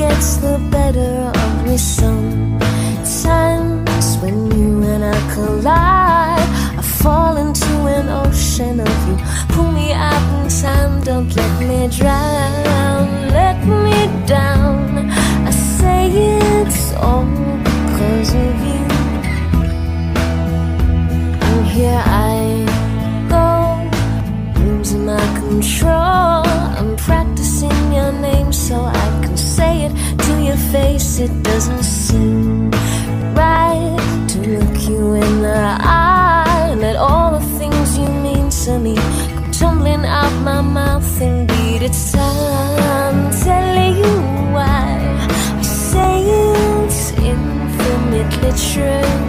gets the better of me sometimes when you and I collide. I fall into an ocean of you. Pull me up in time, don't let me drown. Let me down. I say it's all because of you. And here I go, losing my control. Face. It doesn't seem right to look you in the eye let all the things you mean to me come tumbling out my mouth. Indeed, it's time telling you why I say it's infinitely true.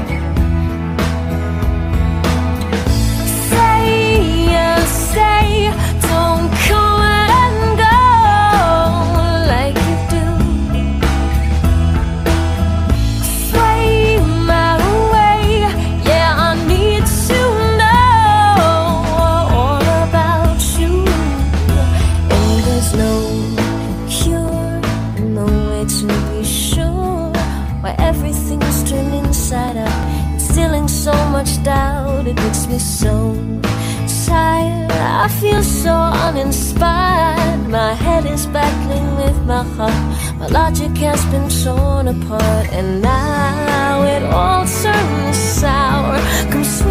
It makes me so tired. I feel so uninspired. My head is battling with my heart. My logic has been torn apart, and now it all turns sour. Come sweet sin